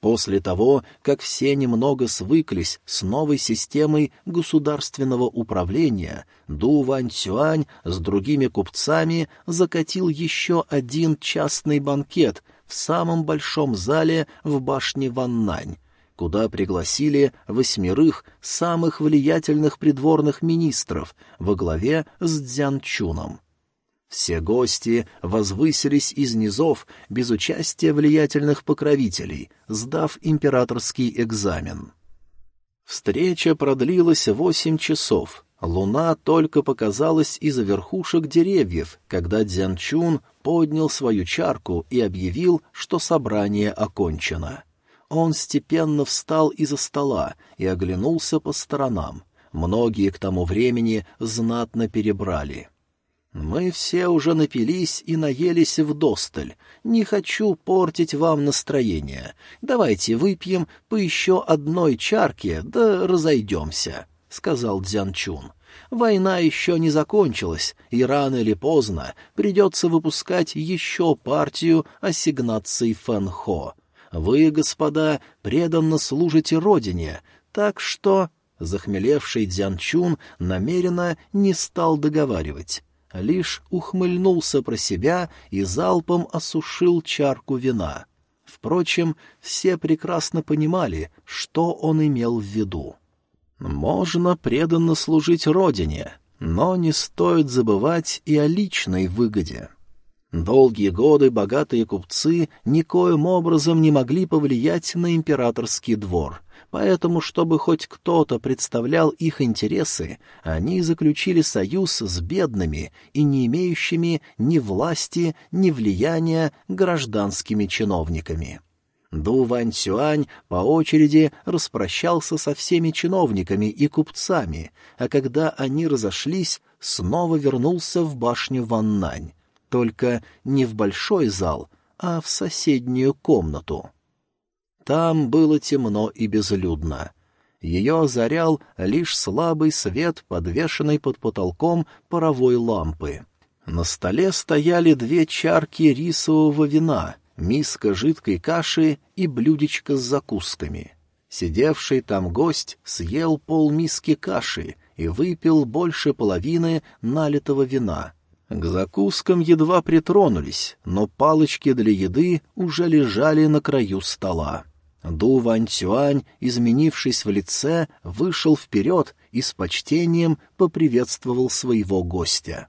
Speaker 1: После того, как все немного свыклись с новой системой государственного управления, Ду Вань Цюань с другими купцами закатил еще один частный банкет в самом большом зале в башне Ваннань, куда пригласили восьмерых самых влиятельных придворных министров во главе с Дзянчуном. Все гости возвысились из низов без участия влиятельных покровителей, сдав императорский экзамен. Встреча продлилась восемь часов. Луна только показалась из-за верхушек деревьев, когда Дзянчун поднял свою чарку и объявил, что собрание окончено. Он степенно встал из-за стола и оглянулся по сторонам. Многие к тому времени знатно перебрали. Мы все уже напились и наелись вдосталь. Не хочу портить вам настроение. Давайте выпьем по еще одной чарке, да разойдемся», — сказал Дзянчун. «Война еще не закончилась, и рано или поздно придется выпускать еще партию ассигнаций Фэнхо. Вы, господа, преданно служите родине, так что...» Захмелевший Дзянчун намеренно не стал договаривать лишь ухмыльнулся про себя и залпом осушил чарку вина. Впрочем, все прекрасно понимали, что он имел в виду. Можно преданно служить родине, но не стоит забывать и о личной выгоде. Долгие годы богатые купцы никоим образом не могли повлиять на императорский двор, Поэтому, чтобы хоть кто-то представлял их интересы, они заключили союз с бедными и не имеющими ни власти, ни влияния гражданскими чиновниками. Ду Вань Цюань по очереди распрощался со всеми чиновниками и купцами, а когда они разошлись, снова вернулся в башню Ваннань, только не в большой зал, а в соседнюю комнату. Там было темно и безлюдно. Ее озарял лишь слабый свет, подвешенный под потолком паровой лампы. На столе стояли две чарки рисового вина, миска жидкой каши и блюдечко с закусками. Сидевший там гость съел пол миски каши и выпил больше половины налитого вина. К закускам едва притронулись, но палочки для еды уже лежали на краю стола. Ду Вань Цюань, изменившись в лице, вышел вперед и с почтением поприветствовал своего гостя.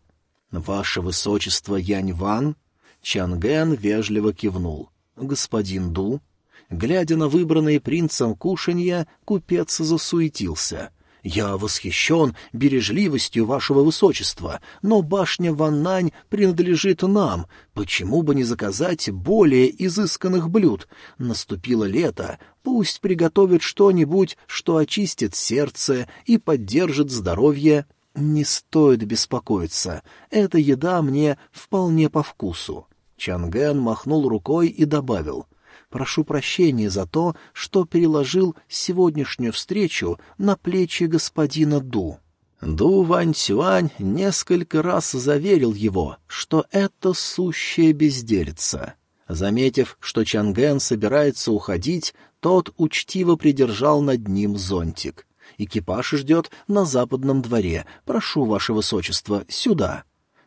Speaker 1: «Ваше высочество Янь Ван?» Чанген вежливо кивнул. «Господин Ду?» Глядя на выбранные принцем кушанья, купец засуетился. Я восхищен бережливостью вашего высочества, но башня Ваннань принадлежит нам. Почему бы не заказать более изысканных блюд? Наступило лето, пусть приготовят что-нибудь, что очистит сердце и поддержит здоровье. Не стоит беспокоиться, эта еда мне вполне по вкусу. Чанген махнул рукой и добавил — Прошу прощения за то, что переложил сегодняшнюю встречу на плечи господина Ду». Ду Вань Цюань несколько раз заверил его, что это сущая безделица. Заметив, что Чанген собирается уходить, тот учтиво придержал над ним зонтик. «Экипаж ждет на западном дворе. Прошу, ваше высочество, сюда».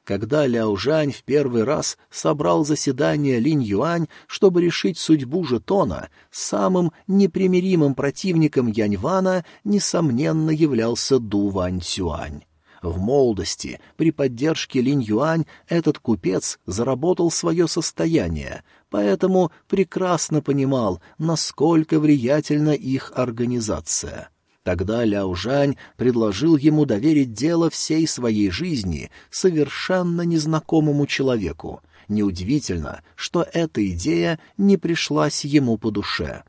Speaker 1: Когда Ляо Жань в первый раз собрал заседание Линь Юань, чтобы решить судьбу жетона, самым непримиримым противником Яньвана, несомненно, являлся Ду Вань Цюань. В молодости, при поддержке Линь Юань, этот купец заработал свое состояние, поэтому прекрасно понимал, насколько влиятельна их организация. Тогда Ляо Жань предложил ему доверить дело всей своей жизни совершенно незнакомому человеку. Неудивительно, что эта идея не пришлась ему по душе.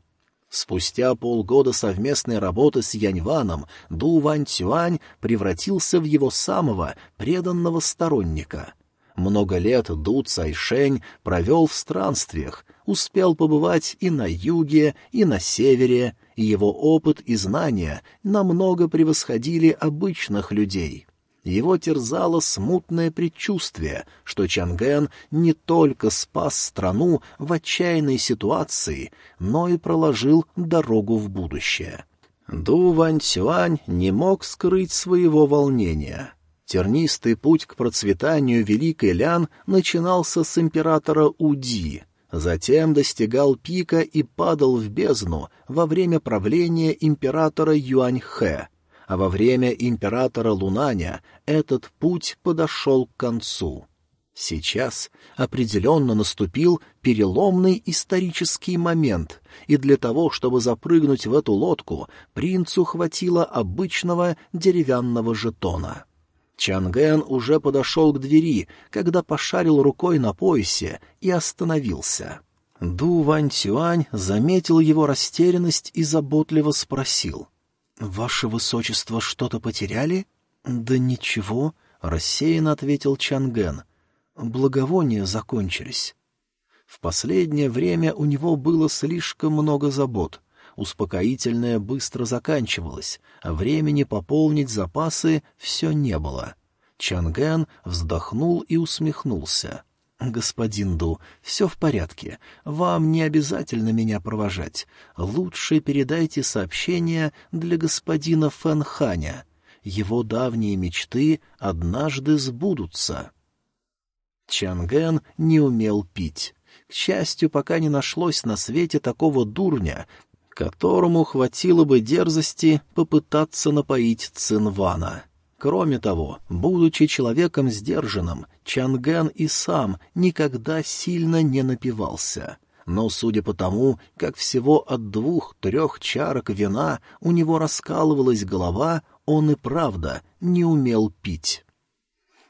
Speaker 1: Спустя полгода совместной работы с Яньваном Ду Вань Цюань превратился в его самого преданного сторонника. Много лет Ду Цайшень провел в странствиях, успел побывать и на юге, и на севере, и его опыт и знания намного превосходили обычных людей. Его терзало смутное предчувствие, что Чанген не только спас страну в отчаянной ситуации, но и проложил дорогу в будущее. Ду Вань Цюань не мог скрыть своего волнения. Тернистый путь к процветанию Великой Лян начинался с императора Уди — затем достигал пика и падал в бездну во время правления императора Юаньхэ, а во время императора Лунаня этот путь подошел к концу. Сейчас определенно наступил переломный исторический момент, и для того, чтобы запрыгнуть в эту лодку, принцу хватило обычного деревянного жетона. Чанген уже подошел к двери, когда пошарил рукой на поясе и остановился. Ду Вань Цюань заметил его растерянность и заботливо спросил. — Ваше Высочество что-то потеряли? — Да ничего. — рассеянно ответил Чанген. «Благовония закончились». В последнее время у него было слишком много забот. Успокоительное быстро заканчивалось, а времени пополнить запасы все не было. Чанген вздохнул и усмехнулся. «Господин Ду, все в порядке. Вам не обязательно меня провожать. Лучше передайте сообщение для господина Фэнханя. Его давние мечты однажды сбудутся». Чанген не умел пить. К счастью, пока не нашлось на свете такого дурня, которому хватило бы дерзости попытаться напоить Цинвана. Кроме того, будучи человеком сдержанным, Чанген и сам никогда сильно не напивался. Но, судя по тому, как всего от двух-трех чарок вина у него раскалывалась голова, он и правда не умел пить.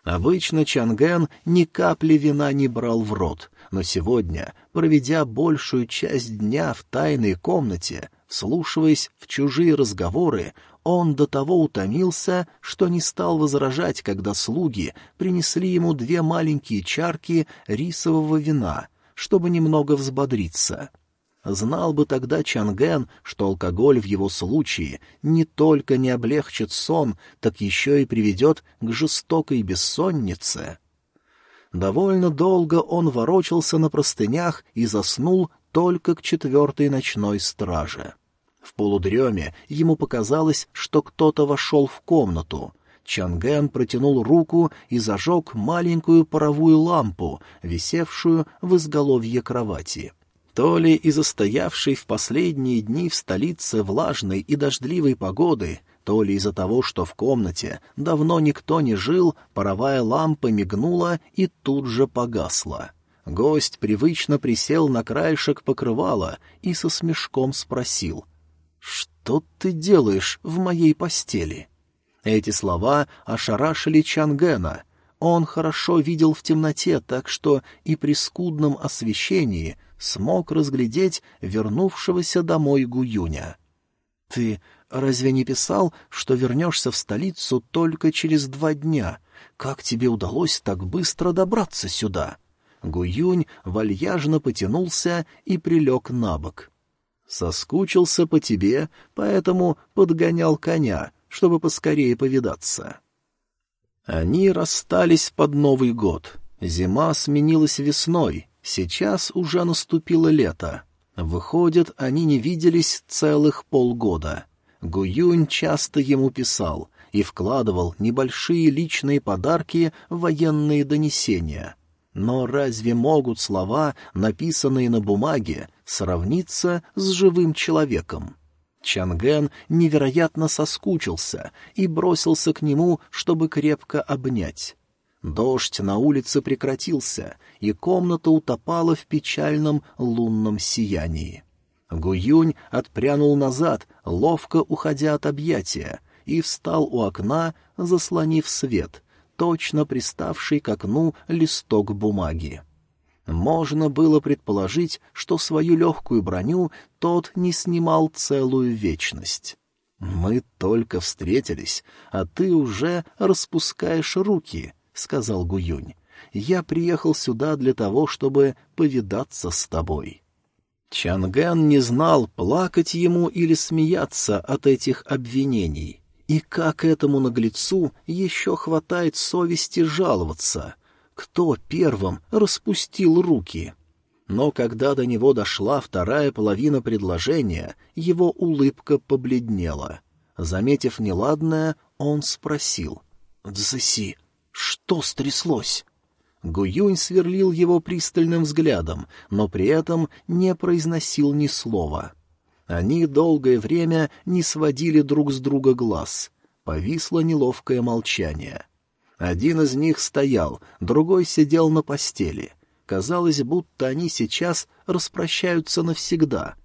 Speaker 1: Обычно Чанген ни капли вина не брал в рот, но сегодня, проведя большую часть дня в тайной комнате, вслушиваясь в чужие разговоры, он до того утомился, что не стал возражать, когда слуги принесли ему две маленькие чарки рисового вина, чтобы немного взбодриться. Знал бы тогда Чанген, что алкоголь в его случае не только не облегчит сон, так еще и приведет к жестокой бессоннице. Довольно долго он ворочался на простынях и заснул только к четвертой ночной страже. В полудреме ему показалось, что кто-то вошел в комнату. Чанген протянул руку и зажег маленькую паровую лампу, висевшую в изголовье кровати. То ли из-за стоявшей в последние дни в столице влажной и дождливой погоды, то ли из-за того, что в комнате давно никто не жил, паровая лампа мигнула и тут же погасла. Гость привычно присел на краешек покрывала и со смешком спросил. «Что ты делаешь в моей постели?» Эти слова ошарашили Чангена. Он хорошо видел в темноте, так что и при скудном освещении смог разглядеть вернувшегося домой Гуюня. «Ты разве не писал, что вернешься в столицу только через два дня? Как тебе удалось так быстро добраться сюда?» Гуюнь вальяжно потянулся и прилег на бок. Соскучился по тебе, поэтому подгонял коня, чтобы поскорее повидаться. Они расстались под Новый год. Зима сменилась весной, сейчас уже наступило лето. Выходит, они не виделись целых полгода. Гуюнь часто ему писал и вкладывал небольшие личные подарки в военные донесения — но разве могут слова, написанные на бумаге, сравниться с живым человеком? Чанген невероятно соскучился и бросился к нему, чтобы крепко обнять. Дождь на улице прекратился, и комната утопала в печальном лунном сиянии. Гуюнь отпрянул назад, ловко уходя от объятия, и встал у окна, заслонив свет, точно приставший к окну листок бумаги. Можно было предположить, что свою легкую броню тот не снимал целую вечность. «Мы только встретились, а ты уже распускаешь руки», — сказал Гуюнь. «Я приехал сюда для того, чтобы повидаться с тобой». Чанган не знал, плакать ему или смеяться от этих обвинений. И как этому наглецу еще хватает совести жаловаться? Кто первым распустил руки? Но когда до него дошла вторая половина предложения, его улыбка побледнела. Заметив неладное, он спросил. «Дзэси, что стряслось?» Гуюнь сверлил его пристальным взглядом, но при этом не произносил ни слова. Они долгое время не сводили друг с друга глаз. Повисло неловкое молчание. Один из них стоял, другой сидел на постели. Казалось, будто они сейчас распрощаются навсегда.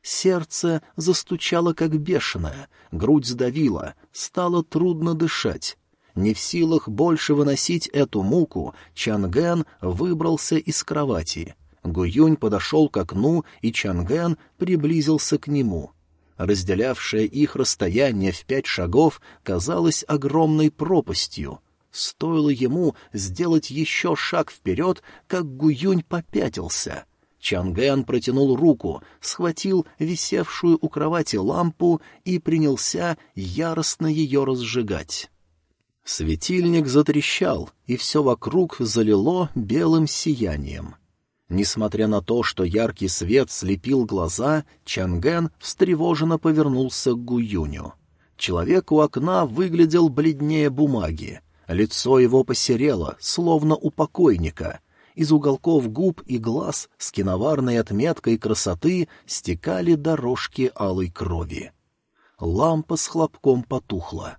Speaker 1: Сердце застучало как бешеное, грудь сдавила, стало трудно дышать. Не в силах больше выносить эту муку, Чанген выбрался из кровати — Гуюнь подошел к окну, и Чанген приблизился к нему. Разделявшее их расстояние в пять шагов казалось огромной пропастью. Стоило ему сделать еще шаг вперед, как Гуюнь попятился. Чангэн протянул руку, схватил висевшую у кровати лампу и принялся яростно ее разжигать. Светильник затрещал, и все вокруг залило белым сиянием. Несмотря на то, что яркий свет слепил глаза, Чангэн встревоженно повернулся к Гуюню. Человек у окна выглядел бледнее бумаги. Лицо его посерело, словно у покойника. Из уголков губ и глаз с киноварной отметкой красоты стекали дорожки алой крови. Лампа с хлопком потухла.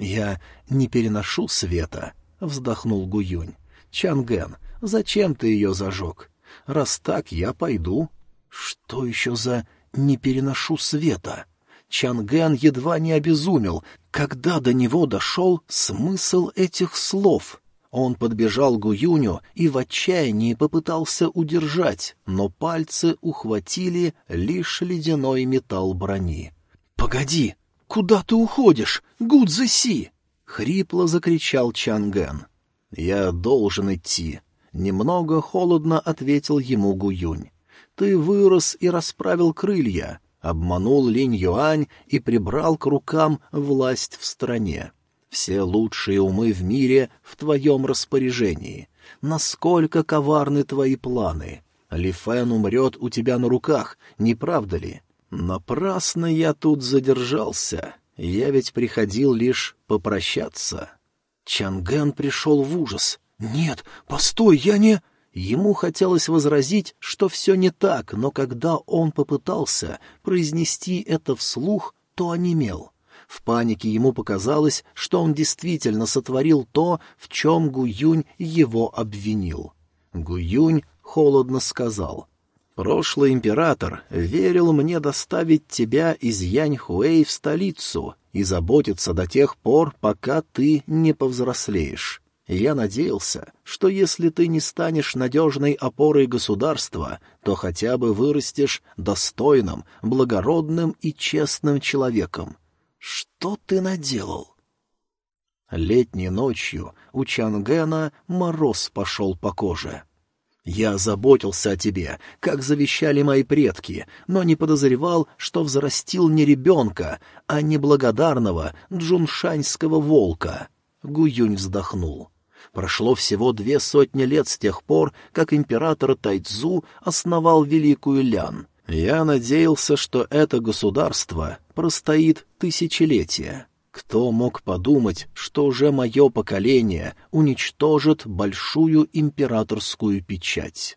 Speaker 1: «Я не переношу света», — вздохнул Гуюнь. «Чанген, зачем ты ее зажег? Раз так, я пойду». «Что еще за «не переношу света»?» Чанген едва не обезумел, когда до него дошел смысл этих слов. Он подбежал к Гуюню и в отчаянии попытался удержать, но пальцы ухватили лишь ледяной металл брони. «Погоди! Куда ты уходишь? Гудзеси!» — хрипло закричал Чанген. «Я должен идти», — немного холодно ответил ему Гуюнь. «Ты вырос и расправил крылья обманул Линь Юань и прибрал к рукам власть в стране. Все лучшие умы в мире в твоем распоряжении. Насколько коварны твои планы? Ли Фэн умрет у тебя на руках, не правда ли? Напрасно я тут задержался. Я ведь приходил лишь попрощаться. Чанген пришел в ужас. «Нет, постой, я не...» Ему хотелось возразить, что все не так, но когда он попытался произнести это вслух, то онемел. В панике ему показалось, что он действительно сотворил то, в чем Гуюнь его обвинил. Гуюнь холодно сказал. «Прошлый император верил мне доставить тебя из Яньхуэй в столицу и заботиться до тех пор, пока ты не повзрослеешь я надеялся, что если ты не станешь надежной опорой государства, то хотя бы вырастешь достойным, благородным и честным человеком. Что ты наделал? Летней ночью у Чангена мороз пошел по коже. Я заботился о тебе, как завещали мои предки, но не подозревал, что взрастил не ребенка, а неблагодарного джуншаньского волка. Гуюнь вздохнул. Прошло всего две сотни лет с тех пор, как император Тайцзу основал Великую Лян. Я надеялся, что это государство простоит тысячелетия. Кто мог подумать, что уже мое поколение уничтожит большую императорскую печать?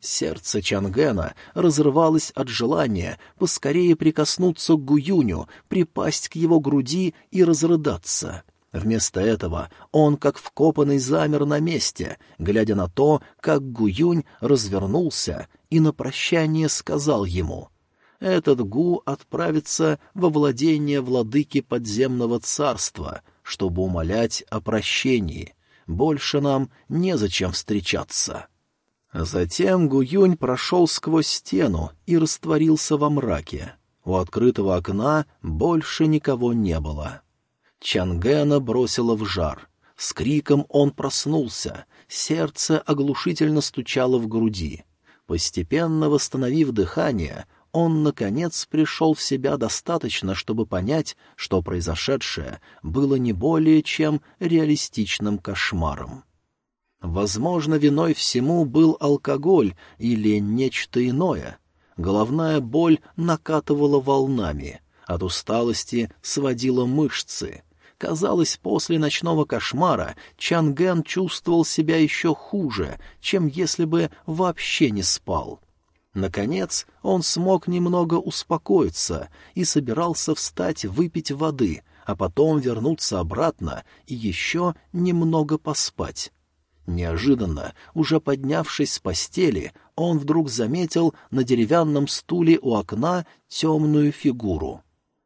Speaker 1: Сердце Чангена разрывалось от желания поскорее прикоснуться к Гуюню, припасть к его груди и разрыдаться. Вместо этого он, как вкопанный, замер на месте, глядя на то, как Гуюнь развернулся и на прощание сказал ему «Этот Гу отправится во владение владыки подземного царства, чтобы умолять о прощении. Больше нам незачем встречаться». Затем Гуюнь прошел сквозь стену и растворился во мраке. У открытого окна больше никого не было. Чангена бросила в жар. С криком он проснулся, сердце оглушительно стучало в груди. Постепенно восстановив дыхание, он, наконец, пришел в себя достаточно, чтобы понять, что произошедшее было не более чем реалистичным кошмаром. Возможно, виной всему был алкоголь или нечто иное. Головная боль накатывала волнами, от усталости сводила мышцы — Казалось, после ночного кошмара Чанген чувствовал себя еще хуже, чем если бы вообще не спал. Наконец он смог немного успокоиться и собирался встать выпить воды, а потом вернуться обратно и еще немного поспать. Неожиданно, уже поднявшись с постели, он вдруг заметил на деревянном стуле у окна темную фигуру.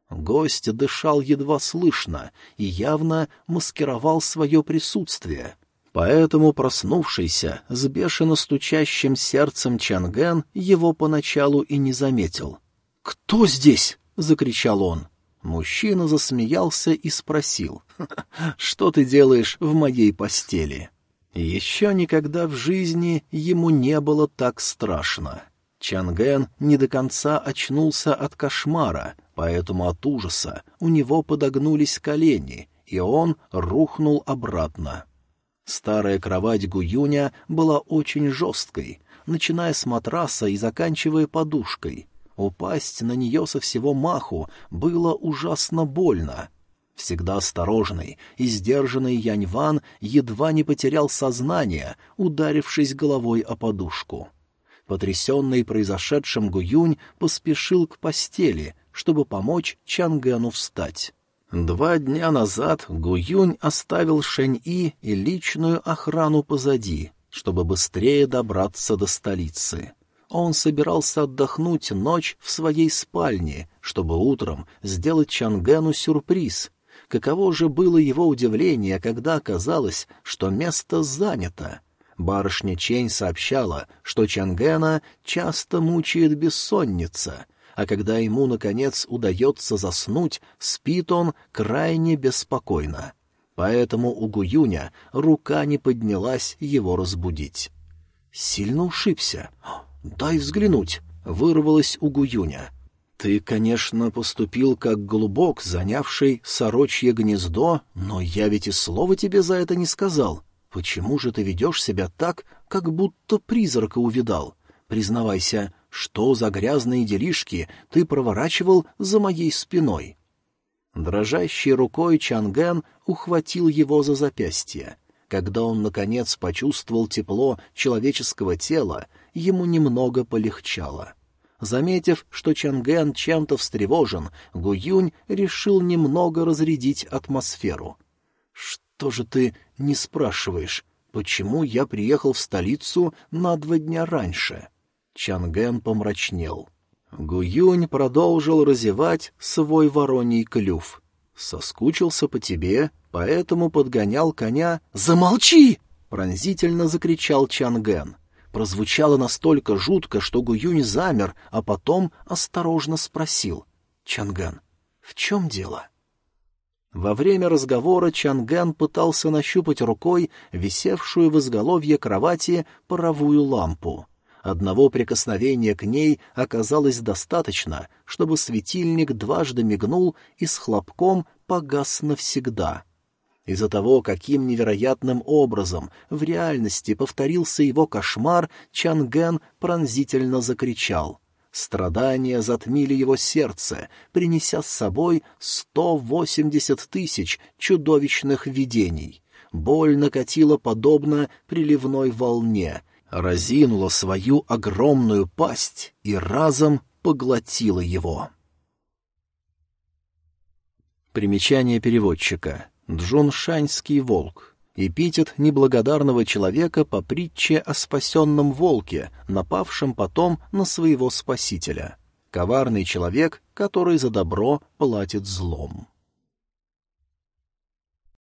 Speaker 1: Гость дышал едва слышно и явно маскировал свое присутствие. Поэтому проснувшийся с бешено стучащим сердцем Чанген его поначалу и не заметил. «Кто здесь?» — закричал он. Мужчина засмеялся и спросил, «Что ты делаешь в моей постели?» Еще никогда в жизни ему не было так страшно. Чанген не до конца очнулся от кошмара, поэтому от ужаса у него подогнулись колени, и он рухнул обратно. Старая кровать Гуюня была очень жесткой, начиная с матраса и заканчивая подушкой. Упасть на нее со всего маху было ужасно больно. Всегда осторожный и сдержанный Яньван едва не потерял сознание, ударившись головой о подушку. Потрясенный произошедшим Гуюнь поспешил к постели, чтобы помочь Чангену встать. Два дня назад Гуюнь оставил Шэнь-И и личную охрану позади, чтобы быстрее добраться до столицы. Он собирался отдохнуть ночь в своей спальне, чтобы утром сделать Чангену сюрприз — Каково же было его удивление, когда оказалось, что место занято. Барышня Чень сообщала, что Чангена часто мучает бессонница, а когда ему, наконец, удается заснуть, спит он крайне беспокойно. Поэтому у Гуюня рука не поднялась его разбудить. «Сильно ушибся. Дай взглянуть», — вырвалось у Гуюня. Ты, конечно, поступил как голубок, занявший сорочье гнездо, но я ведь и слова тебе за это не сказал. Почему же ты ведешь себя так, как будто призрака увидал? Признавайся, что за грязные делишки ты проворачивал за моей спиной?» Дрожащей рукой Чанген ухватил его за запястье. Когда он, наконец, почувствовал тепло человеческого тела, ему немного полегчало. Заметив, что Чанген чем-то встревожен, Гуюнь решил немного разрядить атмосферу. «Что же ты не спрашиваешь, почему я приехал в столицу на два дня раньше?» Чанген помрачнел. Гуюнь продолжил разевать свой вороний клюв. «Соскучился по тебе, поэтому подгонял коня...» «Замолчи!» — пронзительно закричал Чанген прозвучало настолько жутко, что Гуюнь замер, а потом осторожно спросил. «Чанган, в чем дело?» Во время разговора Чанган пытался нащупать рукой висевшую в изголовье кровати паровую лампу. Одного прикосновения к ней оказалось достаточно, чтобы светильник дважды мигнул и с хлопком погас навсегда. Из-за того, каким невероятным образом в реальности повторился его кошмар, Чанген пронзительно закричал. Страдания затмили его сердце, принеся с собой сто восемьдесят тысяч чудовищных видений. Боль накатила подобно приливной волне, разинула свою огромную пасть и разом поглотила его. Примечание переводчика — Джуншаньский волк. Эпитет неблагодарного человека по притче о спасенном волке, напавшем потом на своего спасителя. Коварный человек, который за добро платит злом.